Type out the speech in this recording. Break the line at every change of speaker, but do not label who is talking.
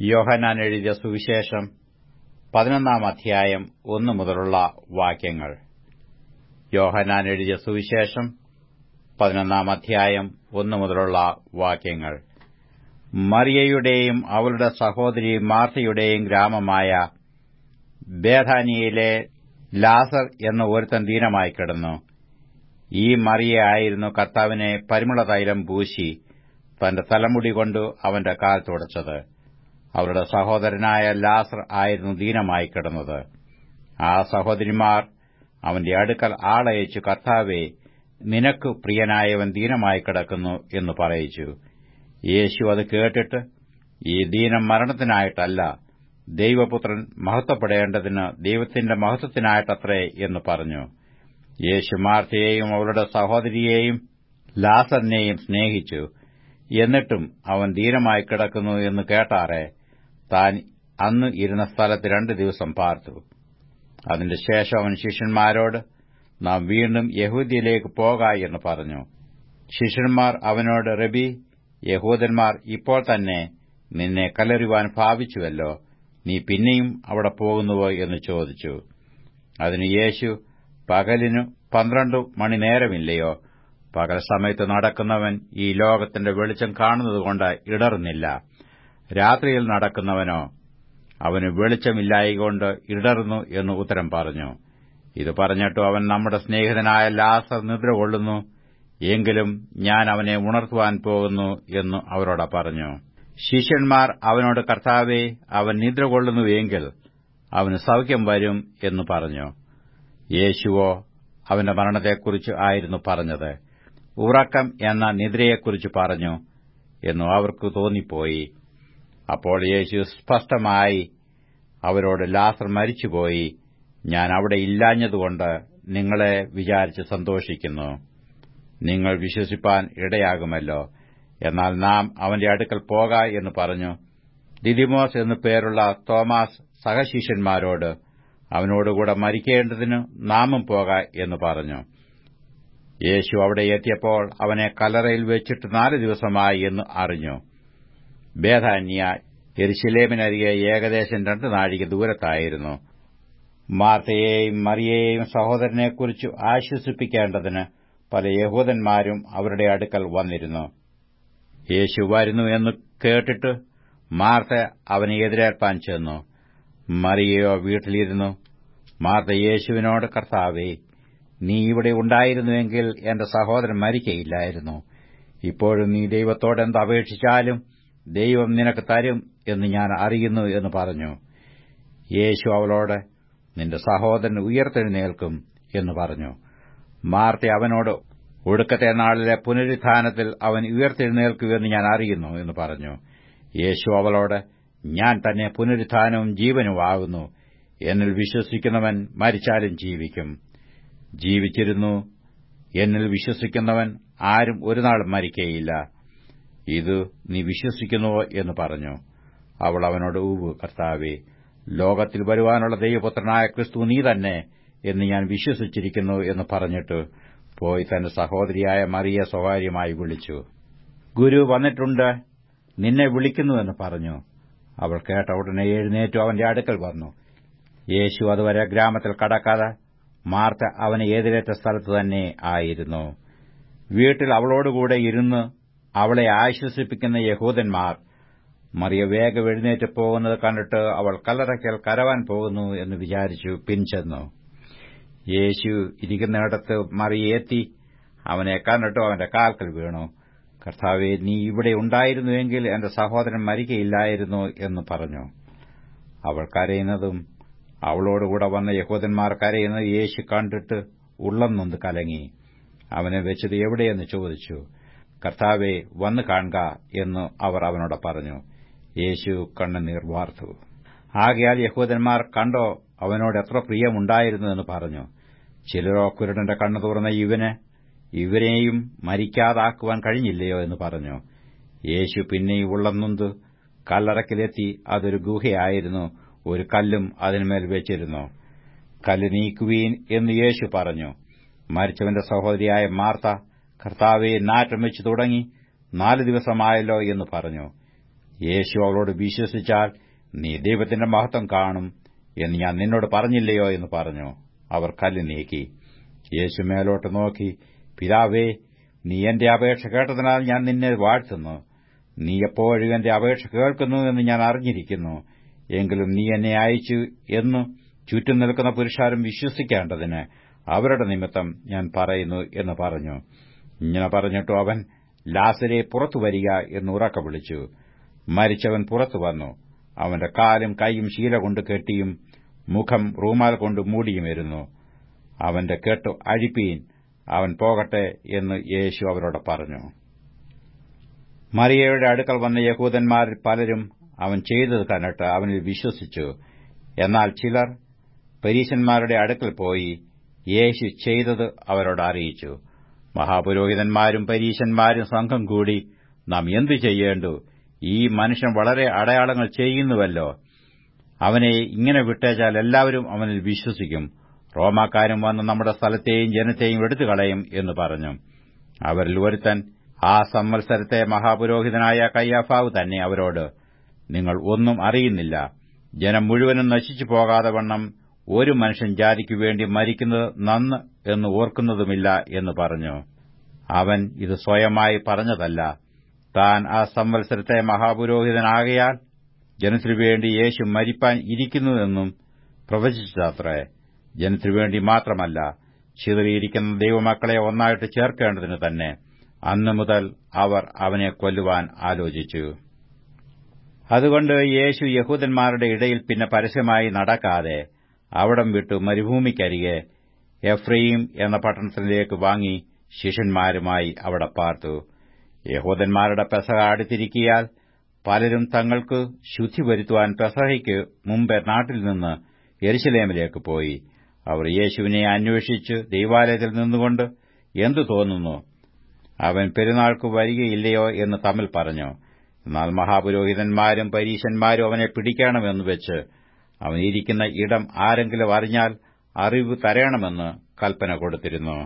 യോഹന്നാൻ എഴുതിയ സുവിശേഷം പതിനൊന്നാം അധ്യായം ഒന്നു മുതലുള്ള വാക്യങ്ങൾ. യോഹനാൻ എഴുതിയ സുവിശേഷം പതിനൊന്നാം അധ്യായം ഒന്നു മുതലുള്ള വാക്യങ്ങൾ. മറിയയുടെയും അവളുടെ സഹോദരി മാർത്തയുടെയും ഗ്രാമമായ ബേധാനിയയിലെ ലാസർ എന്ന ഒരുത്തൻ ദീനമായി കിടന്നു. ഈ മറിയയായിരുന്നു കർത്താവിനെ പരിമള തൈലം പൂശി തന്റെ തലമുടി കൊണ്ട് അവന്റെ കാൽ തുടച്ചത്. അവരുടെ സഹോദരനായ ലാസർ ആയിരുന്നു ദീനമായി കിടന്നത്. ആ സഹോദരിമാർ അവന്റെ അടുക്കൽ ആളയച്ചു കർത്താവെ നിനക്ക് പ്രിയനായവൻ ദീനമായി കിടക്കുന്നു എന്ന് പറയിച്ചു. യേശു അത് കേട്ടിട്ട് ഈ ദീനം മരണത്തിനായിട്ടല്ല ദൈവപുത്രൻ മഹത്വപ്പെടേണ്ടതിന് ദൈവത്തിന്റെ മഹത്വത്തിനായിട്ടത്രേ എന്ന് പറഞ്ഞു. യേശു മാർത്തയെയും അവളുടെ സഹോദരിയെയും ലാസറിനെയും സ്നേഹിച്ചു. എന്നിട്ടും അവൻ ധീരമായി കിടക്കുന്നു എന്ന് കേട്ടാറെ താൻ അന്ന് ഇരുന്ന സ്ഥലത്ത് രണ്ട് ദിവസം പാർത്തു. അതിന്റെ ശേഷം അവൻ ശിഷ്യന്മാരോട് നാം വീണ്ടും യഹൂദിയിലേക്ക് പോക എന്ന് പറഞ്ഞു. ശിഷ്യന്മാർ അവനോട് റബി യഹൂദന്മാർ ഇപ്പോൾ തന്നെ നിന്നെ കല്ലെറിയുവാൻ ഭാവിച്ചുവല്ലോ. നീ പിന്നെയും അവിടെ പോകുന്നുവോ? എന്ന് ചോദിച്ചു. അതിന് യേശു പകലിനു പന്ത്രണ്ട് മണി നേരമില്ലയോ. പകൽ സമയത്ത് നടക്കുന്നവൻ ഈ ലോകത്തിന്റെ വെളിച്ചം കാണുന്നതുകൊണ്ട് ഇടറുന്നില്ല. രാത്രിയിൽ നടക്കുന്നവനോ അവന് വെളിച്ചമില്ലായികൊണ്ട് ഇടറുന്നു എന്ന് ഉത്തരം പറഞ്ഞു. ഇത് പറഞ്ഞിട്ടു അവൻ നമ്മുടെ സ്നേഹിതനായ ലാസർ നിദ്ര കൊള്ളുന്നു. എങ്കിലും ഞാൻ അവനെ ഉണർത്തുവാൻ പോകുന്നു എന്ന് അവരോട് പറഞ്ഞു. ശിഷ്യന്മാർ അവനോട് കർത്താവെ അവൻ നിദ്ര കൊള്ളുന്നുവെങ്കിൽ അവന് സൌഖ്യം വരും എന്ന് പറഞ്ഞു. യേശുവോ അവന്റെ മരണത്തെക്കുറിച്ച് ആയിരുന്നു പറഞ്ഞത്. ഉറക്കം എന്ന നിദ്രയെക്കുറിച്ച് പറഞ്ഞു എന്നു അവർക്ക് തോന്നിപ്പോയി. അപ്പോൾ യേശു സ്പഷ്ടമായി അവരോട് ലാസർ മരിച്ചുപോയി. ഞാൻ അവിടെ ഇല്ലാഞ്ഞതുകൊണ്ട് നിങ്ങളെ വിചാരിച്ച് സന്തോഷിക്കുന്നു. നിങ്ങൾ വിശ്വസിപ്പാൻ ഇടയാകുമല്ലോ. എന്നാൽ നാം അവന്റെ അടുക്കൽ പോക എന്ന് പറഞ്ഞു. ദിദിമോസ് എന്നു പേരുള്ള തോമാസ് സഹശിഷ്യന്മാരോട് അവനോടുകൂടെ മരിക്കേണ്ടതിന് നാമും പോക എന്ന് പറഞ്ഞു. യേശു അവിടെ എത്തിയപ്പോൾ അവനെ കലറയിൽ വെച്ചിട്ട് നാല് ദിവസമായി എന്ന് അറിഞ്ഞു. ബേധാന്യ എരിശിലേമിനരികെ ഏകദേശം രണ്ട് നാഴിക ദൂരത്തായിരുന്നു. മാർത്തയെയും മറിയയെയും സഹോദരനെക്കുറിച്ച് ആശ്വസിപ്പിക്കേണ്ടതിന് പല യഹൂദന്മാരും അവരുടെ അടുക്കൽ വന്നിരുന്നു. യേശു വരുന്നു എന്ന് കേട്ടിട്ട് മാർത്ത അവനെ എതിരേൽപ്പാൻ ചെന്നു. മറിയയോ വീട്ടിലിരുന്നു. മാർത്ത യേശുവിനോട് കർത്താവേ നീ ഇവിടെ ഉണ്ടായിരുന്നുവെങ്കിൽ എന്റെ സഹോദരൻ മരിക്കയില്ലായിരുന്നു. ഇപ്പോഴും നീ ദൈവത്തോടെന്ത് അപേക്ഷിച്ചാലും ദൈവം നിനക്ക് തരും എന്ന് ഞാൻ അറിയുന്നു എന്ന് പറഞ്ഞു. യേശു അവളോട് നിന്റെ സഹോദരൻ ഉയർത്തെഴുന്നേൽക്കും എന്ന് പറഞ്ഞു. മാർത്തി അവനോട് ഒടുക്കത്തെ നാളിലെ പുനരുത്ഥാനത്തിൽ അവൻ ഉയർത്തെഴുന്നേൽക്കുമെന്ന് ഞാൻ അറിയുന്നു എന്ന് പറഞ്ഞു. യേശു അവളോട് ഞാൻ തന്നെ പുനരുദ്ധാനവും ജീവനും ആകുന്നു. എന്നിൽ വിശ്വസിക്കുന്നവൻ മരിച്ചാലും ജീവിക്കും. ജീവിച്ചിരുന്നു. എന്നിൽ വിശ്വസിക്കുന്നവൻ ആരും ഒരുനാളും മരിക്കയില്ല. ഇത് നീ വിശ്വസിക്കുന്നുവോ എന്ന് പറഞ്ഞു. അവൾ അവനോട് ഊവ് കർത്താവേ ലോകത്തിൽ വരുവാനുള്ള ദൈവപുത്രനായ ക്രിസ്തു നീ തന്നെ എന്ന് ഞാൻ വിശ്വസിച്ചിരിക്കുന്നു എന്ന് പറഞ്ഞിട്ട് പോയി തന്റെ സഹോദരിയായ മറിയ സ്വകാര്യമായി വിളിച്ചു. ഗുരു വന്നിട്ടുണ്ട് നിന്നെ വിളിക്കുന്നുവെന്ന് പറഞ്ഞു. അവൾ കേട്ട ഉടനെ എഴുന്നേറ്റു അവന്റെ അടുക്കൽ വന്നു. യേശു അതുവരെ ഗ്രാമത്തിൽ കടക്കാതെ മാർത്ത അവനെ ഏതിലേറ്റ സ്ഥലത്ത് തന്നെ ആയിരുന്നു. വീട്ടിൽ അവളോടുകൂടെ ഇരുന്ന് അവളെ ആശ്വസിപ്പിക്കുന്ന യഹൂദന്മാർ മറിയ വേഗം എഴുന്നേറ്റ് പോകുന്നത് കണ്ടിട്ട് അവൾ കല്ലറയ്ക്കൽ കരവാൻ പോകുന്നു എന്ന് വിചാരിച്ചു പിൻചെന്നു യേശു ഇരിക്കുന്നിടത്ത് മറിയേത്തി അവനെ കണ്ടിട്ട് അവന്റെ കാൽക്കൽ വീണു. കർത്താവെ നീ ഇവിടെ ഉണ്ടായിരുന്നുവെങ്കിൽ എന്റെ സഹോദരൻ മരിക്കയില്ലായിരുന്നു എന്ന് പറഞ്ഞു. അവൾ കരയുന്നതും അവളോടുകൂടെ വന്ന യഹൂദന്മാർ കരയുന്നത് യേശു കണ്ടിട്ട് ഉള്ളം നൊന്ന് കലങ്ങി. അവനെ വെച്ചത് എവിടെയെന്ന് ചോദിച്ചു. കർത്താവെ വന്നു കാണുക എന്ന് അവർ അവനോട് പറഞ്ഞു. യേശു കണ്ണുനീർ വാർത്തു ആകയാൽ യഹൂദന്മാർ കണ്ടോ അവനോട് എത്ര പ്രിയമുണ്ടായിരുന്നു എന്ന് പറഞ്ഞു. ചിലരോ കുരുടന്റെ കണ്ണു തുറന്ന ഇവന് ഇവരെയും മരിക്കാതാക്കുവാൻ കഴിഞ്ഞില്ലയോ എന്ന് പറഞ്ഞു. യേശു പിന്നെയും ഉള്ളന്നുന്ത് നൊന്ത് കല്ലറക്കിലെത്തി അതൊരു ഗുഹയായിരുന്നു ഒരു കല്ലും അതിന്മേൽ വെച്ചിരുന്നു. കല്ല് നീക്കുവീൻ എന്ന് യേശു പറഞ്ഞു. മരിച്ചവന്റെ സഹോദരിയായ മാർത്ത കർത്താവെ നാറ്റം വെച്ചു തുടങ്ങി. നാല് ദിവസമായല്ലോ എന്ന് പറഞ്ഞു. യേശു അവളോട് വിശ്വസിച്ചാൽ നീ ദൈവത്തിന്റെ മഹത്വം കാണും എന്ന് ഞാൻ നിന്നോട് പറഞ്ഞില്ലയോ എന്ന് പറഞ്ഞു. അവർ കല്ല് നീക്കി. യേശു മേലോട്ട് നോക്കി. പിതാവേ നീ എന്റെ അപേക്ഷ കേട്ടതിനാൽ ഞാൻ നിന്നെ വാഴ്ത്തുന്നു. നീ എപ്പോഴും എന്റെ അപേക്ഷ കേൾക്കുന്നു എന്ന് ഞാൻ അറിഞ്ഞിരിക്കുന്നു. എങ്കിലും നീ എന്നെ അയച്ചു എന്ന് ചുറ്റും നിൽക്കുന്ന പുരുഷാരും വിശ്വസിക്കേണ്ടതിന് അവരുടെ നിമിത്തം ഞാൻ പറയുന്നു എന്ന് പറഞ്ഞു. ഇങ്ങനെ പറഞ്ഞിട്ടു അവൻ ലാസരെ പുറത്തു വരിക എന്ന് ഉറക്ക വിളിച്ചു. മരിച്ചവൻ പുറത്തു വന്നു. അവന്റെ കാലും കൈയും ശീല കൊണ്ട് കെട്ടിയും മുഖം റൂമാൽ കൊണ്ട് മൂടിയുമിരുന്നു. അവന്റെ കെട്ടു അഴിപ്പീൻ അവൻ പോകട്ടെ എന്ന് യേശു അവരോട് പറഞ്ഞു. മറിയയുടെ അടുക്കൽ വന്ന യഹൂദന്മാരിൽ പലരും അവൻ ചെയ്തത് കണ്ടിട്ട് അവനിൽ വിശ്വസിച്ചു. എന്നാൽ ചിലർ പരീശന്മാരുടെ അടുക്കൽ പോയി യേശു ചെയ്തത് അവരോട് അറിയിച്ചു. മഹാപുരോഹിതന്മാരും പരീശന്മാരും സംഘം കൂടി നാം എന്തു ചെയ്യേണ്ടു? ഈ മനുഷ്യൻ വളരെ അടയാളങ്ങൾ ചെയ്യുന്നുവല്ലോ. അവനെ ഇങ്ങനെ വിട്ടേച്ചാൽ എല്ലാവരും അവനിൽ വിശ്വസിക്കും. റോമാക്കാരും വന്ന് നമ്മുടെ സ്ഥലത്തെയും ജനത്തെയും എടുത്തുകളയും എന്ന് പറഞ്ഞു. അവരിൽ ഒരുത്തൻ ആ സംവത്സരത്തെ മഹാപുരോഹിതനായ കയ്യാഫാവ് തന്നെ അവരോട് നിങ്ങൾ ഒന്നും അറിയുന്നില്ല. ജനം മുഴുവനും നശിച്ചു പോകാതെ വണ്ണം ഒരു മനുഷ്യൻ ജാതിക്കുവേണ്ടി മരിക്കുന്നത് നന്ന് എന്ന് ഓർക്കുന്നതുമില്ല എന്ന് പറഞ്ഞു. അവൻ ഇത് സ്വയമായി പറഞ്ഞതല്ല. താൻ ആ സംവത്സരത്തെ മഹാപുരോഹിതനാകയാൽ ജനത്തിനുവേണ്ടി യേശു മരിപ്പാൻ ഇരിക്കുന്നുവെന്നും പ്രവചിച്ചതാത്രേ. ജനത്തിനുവേണ്ടി മാത്രമല്ല ചിതറിയിരിക്കുന്ന ദൈവമക്കളെ ഒന്നായിട്ട് ചേർക്കേണ്ടതിന് തന്നെ അന്നു മുതൽ അവർ അവനെ കൊല്ലുവാൻ ആലോചിച്ചു. അതുകൊണ്ട് യേശു യഹൂദന്മാരുടെ ഇടയിൽ പിന്നെ പരസ്യമായി നടക്കാതെ അവിടം വിട്ടു മരുഭൂമിക്കരികെ എഫ്രയീം എന്ന പട്ടണത്തിലേക്ക് വാങ്ങി ശിഷ്യന്മാരുമായി അവിടെ പാർത്തു. യഹൂദന്മാരുടെ പെസഹ അടുത്തിരിക്കിയാൽ പലരും തങ്ങൾക്ക് ശുദ്ധി വരുത്തുവാൻ പെസഹയ്ക്ക് മുമ്പ് നാട്ടിൽ നിന്ന് എരിശിലേമിലേക്ക് പോയി. അവർ യേശുവിനെ അന്വേഷിച്ച് ദൈവാലയത്തിൽ നിന്നുകൊണ്ട് എന്തു തോന്നുന്നു? അവൻ പെരുന്നാൾക്ക് വരികയില്ലയോ? എന്ന് തമ്മിൽ പറഞ്ഞു. എന്നാൽ മഹാപുരോഹിതന്മാരും പരീശന്മാരും അവനെ പിടിക്കണമെന്ന് വെച്ച് അവൻ ഇരിക്കുന്ന ഇടം ആരെങ്കിലും അറിഞ്ഞാൽ അറിവ് തരണമെന്ന് കൽപ്പന കൊടുത്തിരുന്നു.